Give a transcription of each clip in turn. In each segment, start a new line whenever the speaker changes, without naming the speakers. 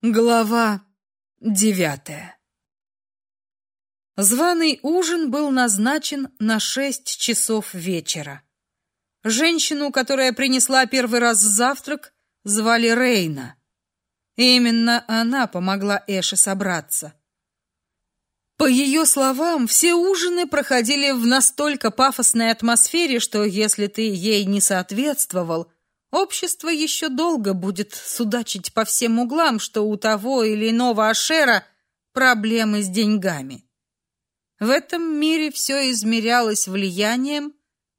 Глава девятая Званый ужин был назначен на шесть часов вечера. Женщину, которая принесла первый раз завтрак, звали Рейна. Именно она помогла Эше собраться. По ее словам, все ужины проходили в настолько пафосной атмосфере, что если ты ей не соответствовал – Общество еще долго будет судачить по всем углам, что у того или иного ашера проблемы с деньгами. В этом мире все измерялось влиянием,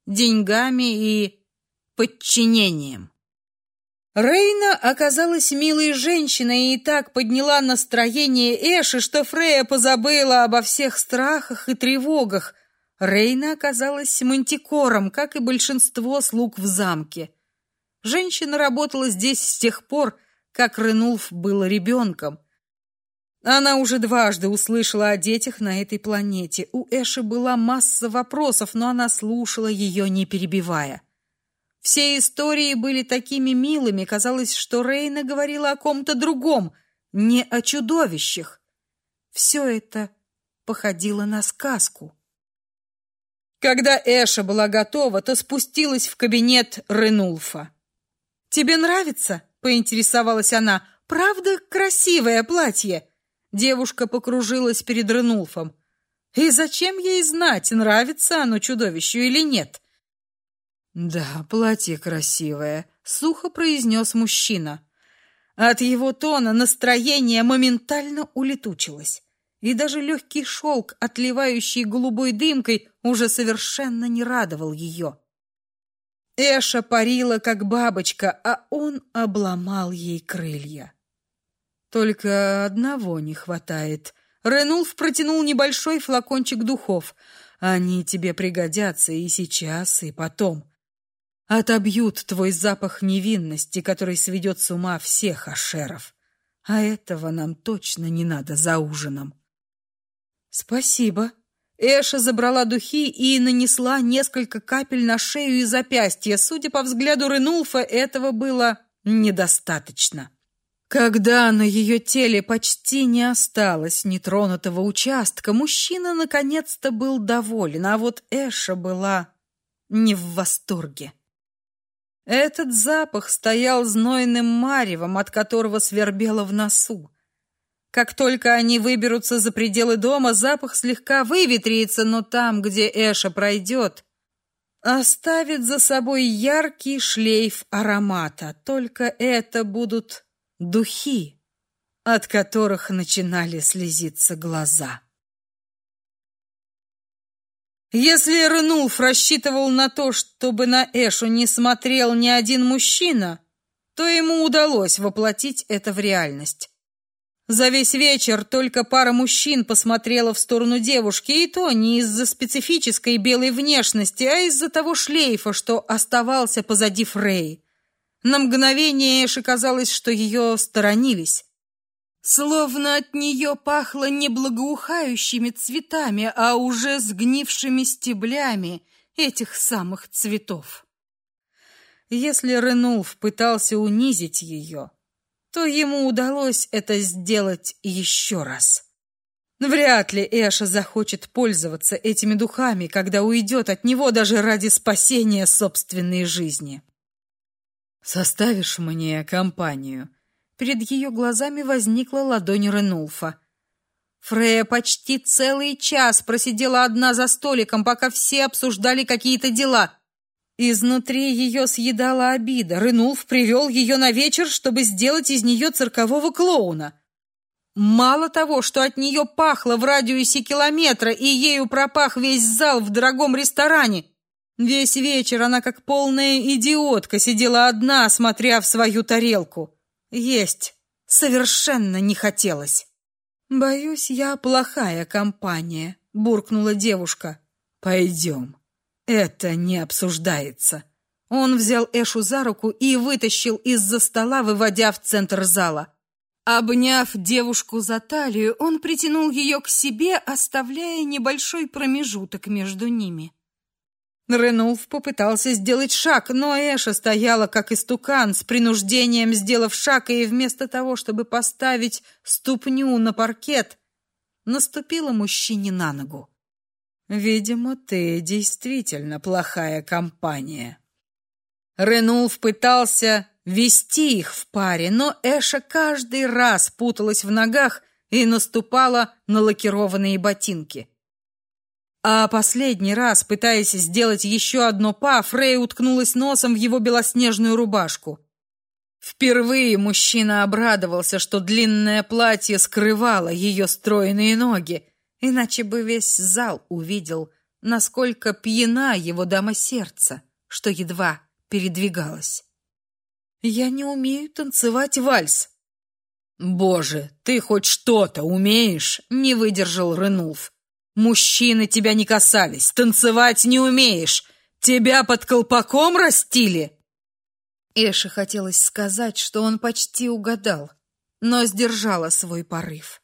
деньгами и подчинением. Рейна оказалась милой женщиной и так подняла настроение Эши, что Фрея позабыла обо всех страхах и тревогах. Рейна оказалась мантикором, как и большинство слуг в замке. Женщина работала здесь с тех пор, как Ренулф был ребенком. Она уже дважды услышала о детях на этой планете. У Эши была масса вопросов, но она слушала ее, не перебивая. Все истории были такими милыми, казалось, что Рейна говорила о ком-то другом, не о чудовищах. Все это походило на сказку. Когда Эша была готова, то спустилась в кабинет Ренулфа. «Тебе нравится?» — поинтересовалась она. «Правда красивое платье?» Девушка покружилась перед Ренулфом. «И зачем ей знать, нравится оно чудовищу или нет?» «Да, платье красивое», — сухо произнес мужчина. От его тона настроение моментально улетучилось, и даже легкий шелк, отливающий голубой дымкой, уже совершенно не радовал ее. Эша парила, как бабочка, а он обломал ей крылья. Только одного не хватает. Ренулф протянул небольшой флакончик духов. Они тебе пригодятся и сейчас, и потом. Отобьют твой запах невинности, который сведет с ума всех ашеров. А этого нам точно не надо за ужином. Спасибо, Эша забрала духи и нанесла несколько капель на шею и запястье. Судя по взгляду Ренулфа, этого было недостаточно. Когда на ее теле почти не осталось нетронутого участка, мужчина наконец-то был доволен, а вот Эша была не в восторге. Этот запах стоял знойным маревом, от которого свербело в носу. Как только они выберутся за пределы дома, запах слегка выветрится, но там, где Эша пройдет, оставит за собой яркий шлейф аромата. Только это будут духи, от которых начинали слезиться глаза. Если Ренулф рассчитывал на то, чтобы на Эшу не смотрел ни один мужчина, то ему удалось воплотить это в реальность. За весь вечер только пара мужчин посмотрела в сторону девушки, и то не из-за специфической белой внешности, а из-за того шлейфа, что оставался позади Фрей. На мгновение Эше казалось, что ее сторонились. Словно от нее пахло не благоухающими цветами, а уже сгнившими стеблями этих самых цветов. Если Ренулф пытался унизить ее, то ему удалось это сделать еще раз. Вряд ли Эша захочет пользоваться этими духами, когда уйдет от него даже ради спасения собственной жизни. «Составишь мне компанию?» Перед ее глазами возникла ладонь Ренулфа. Фрея почти целый час просидела одна за столиком, пока все обсуждали какие-то дела, Изнутри ее съедала обида. Ренулф привел ее на вечер, чтобы сделать из нее циркового клоуна. Мало того, что от нее пахло в радиусе километра, и ею пропах весь зал в дорогом ресторане, весь вечер она как полная идиотка сидела одна, смотря в свою тарелку. Есть совершенно не хотелось. «Боюсь, я плохая компания», — буркнула девушка. «Пойдем». Это не обсуждается. Он взял Эшу за руку и вытащил из-за стола, выводя в центр зала. Обняв девушку за талию, он притянул ее к себе, оставляя небольшой промежуток между ними. Ренулф попытался сделать шаг, но Эша стояла как истукан, с принуждением сделав шаг, и вместо того, чтобы поставить ступню на паркет, наступила мужчине на ногу. «Видимо, ты действительно плохая компания». Ренулф пытался вести их в паре, но Эша каждый раз путалась в ногах и наступала на лакированные ботинки. А последний раз, пытаясь сделать еще одно па, Фрей уткнулась носом в его белоснежную рубашку. Впервые мужчина обрадовался, что длинное платье скрывало ее стройные ноги, иначе бы весь зал увидел, насколько пьяна его дама сердца, что едва передвигалась. «Я не умею танцевать вальс». «Боже, ты хоть что-то умеешь?» — не выдержал Ренулф. Мужчины тебя не касались, танцевать не умеешь. Тебя под колпаком растили. Эше хотелось сказать, что он почти угадал, но сдержала свой порыв.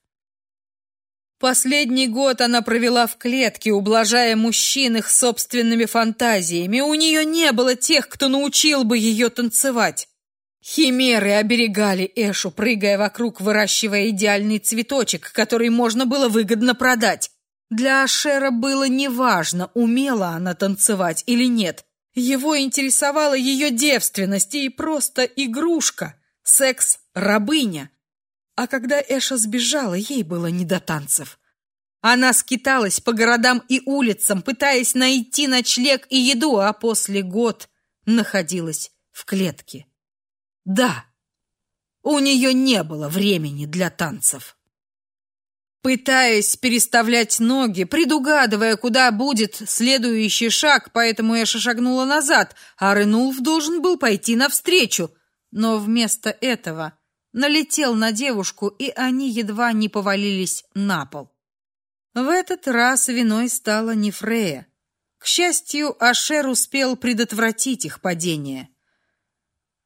Последний год она провела в клетке, ублажая мужчин их собственными фантазиями. У нее не было тех, кто научил бы ее танцевать. Химеры оберегали Эшу, прыгая вокруг, выращивая идеальный цветочек, который можно было выгодно продать. Для Ашера было неважно, умела она танцевать или нет. Его интересовала ее девственность и просто игрушка, секс-рабыня. А когда Эша сбежала, ей было не до танцев. Она скиталась по городам и улицам, пытаясь найти ночлег и еду, а после год находилась в клетке. Да, у нее не было времени для танцев. Пытаясь переставлять ноги, предугадывая, куда будет следующий шаг, поэтому Эша шагнула назад, а Ренулф должен был пойти навстречу. Но вместо этого налетел на девушку, и они едва не повалились на пол. В этот раз виной стала не Фрея. К счастью, Ашер успел предотвратить их падение.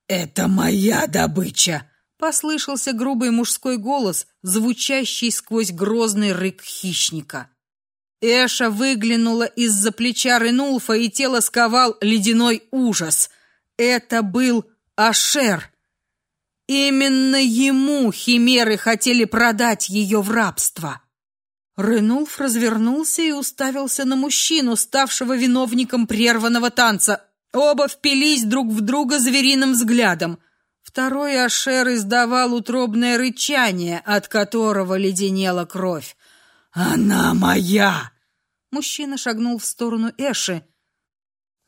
«Это моя добыча!» послышался грубый мужской голос, звучащий сквозь грозный рык хищника. Эша выглянула из-за плеча Ренулфа, и тело сковал ледяной ужас. Это был Ашер. Именно ему химеры хотели продать ее в рабство. Ренулф развернулся и уставился на мужчину, ставшего виновником прерванного танца. Оба впились друг в друга звериным взглядом — Второй Ашер издавал утробное рычание, от которого леденела кровь. «Она моя!» Мужчина шагнул в сторону Эши.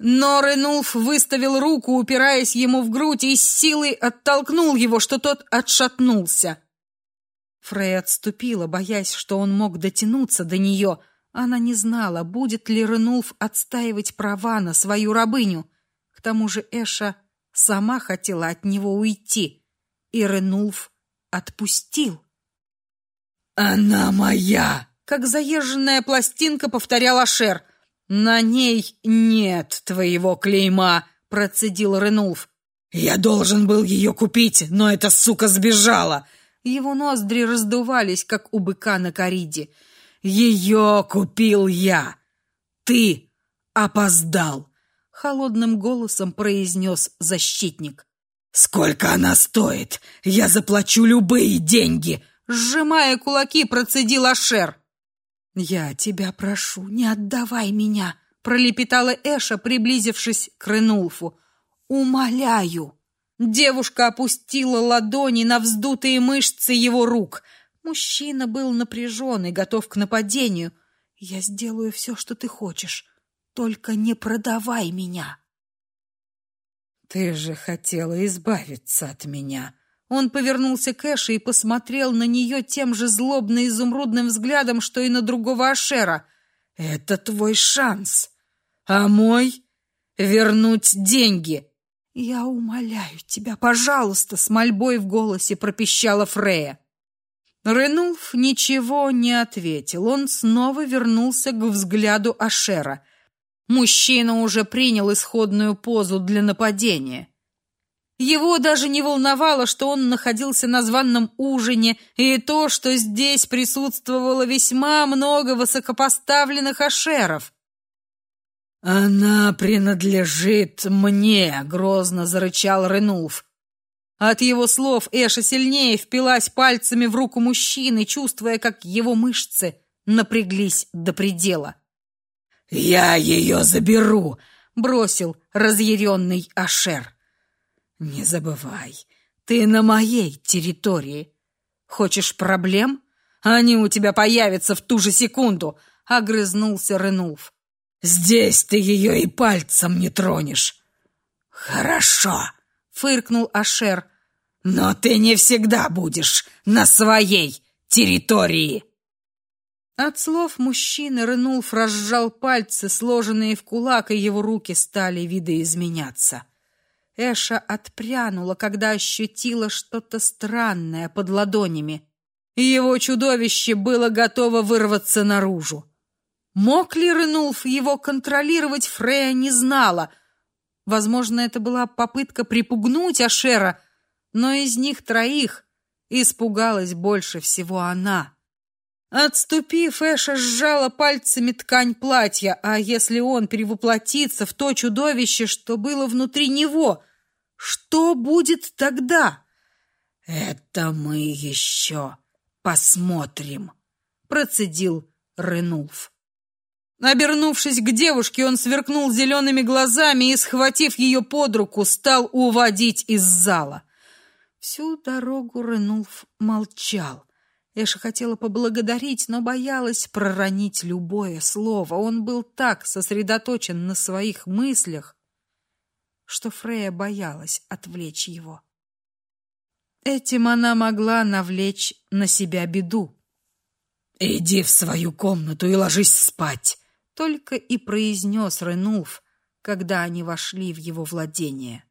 Но Ренулф выставил руку, упираясь ему в грудь, и с силой оттолкнул его, что тот отшатнулся. Фрей отступила, боясь, что он мог дотянуться до нее. Она не знала, будет ли Ренулф отстаивать права на свою рабыню. К тому же Эша сама хотела от него уйти, и Ренулф отпустил. «Она моя!» — как заезженная пластинка повторял Ашер. «На ней нет твоего клейма», — процедил Ренулф. «Я должен был ее купить, но эта сука сбежала!» Его ноздри раздувались, как у быка на кориде. «Ее купил я! Ты опоздал!» холодным голосом произнес защитник. Сколько она стоит? Я заплачу любые деньги, сжимая кулаки, процедил Ашер. Я тебя прошу, не отдавай меня, пролепетала Эша, приблизившись к Ренулфу. Умоляю. Девушка опустила ладони на вздутые мышцы его рук. Мужчина был напряжен и готов к нападению. Я сделаю все, что ты хочешь. Только не продавай меня. Ты же хотела избавиться от меня. Он повернулся к Эше и посмотрел на нее тем же злобно-изумрудным взглядом, что и на другого Ашера. Это твой шанс. А мой вернуть деньги. Я умоляю тебя, пожалуйста, с мольбой в голосе пропищала Фрея. Ренулф ничего не ответил. Он снова вернулся к взгляду Ашера. Мужчина уже принял исходную позу для нападения. Его даже не волновало, что он находился на званном ужине, и то, что здесь присутствовало весьма много высокопоставленных ашеров. Она принадлежит мне, грозно зарычал Ренулф. От его слов Эша сильнее впилась пальцами в руку мужчины, чувствуя, как его мышцы напряглись до предела. «Я ее заберу!» — бросил разъяренный Ашер. «Не забывай, ты на моей территории. Хочешь проблем? Они у тебя появятся в ту же секунду!» — огрызнулся Ренулф. «Здесь ты ее и пальцем не тронешь!» «Хорошо!» — фыркнул Ашер. «Но ты не всегда будешь на своей территории!» От слов мужчины Ренулф разжал пальцы, сложенные в кулак, и его руки стали видоизменяться. Эша отпрянула, когда ощутила что-то странное под ладонями, и его чудовище было готово вырваться наружу. Мог ли Ренулф его контролировать, Фрея не знала. Возможно, это была попытка припугнуть Ашера, но из них троих испугалась больше всего она. Отступив, Эша сжала пальцами ткань платья, а если он перевоплотится в то чудовище, что было внутри него, что будет тогда? Это мы еще посмотрим, процедил Ренулф. Обернувшись к девушке, он сверкнул зелеными глазами и, схватив ее под руку, стал уводить из зала. Всю дорогу Ренулф молчал. Эша хотела поблагодарить, но боялась проронить любое слово. Он был так сосредоточен на своих мыслях, что Фрея боялась отвлечь его. Этим она могла навлечь на себя беду. «Иди в свою комнату и ложись спать», — только и произнес Ренулф, когда они вошли в его владение.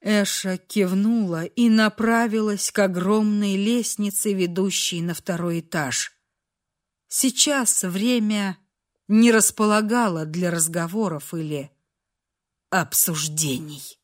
Эша кивнула и направилась к огромной лестнице, ведущей на второй этаж. Сейчас время не располагало для разговоров или обсуждений.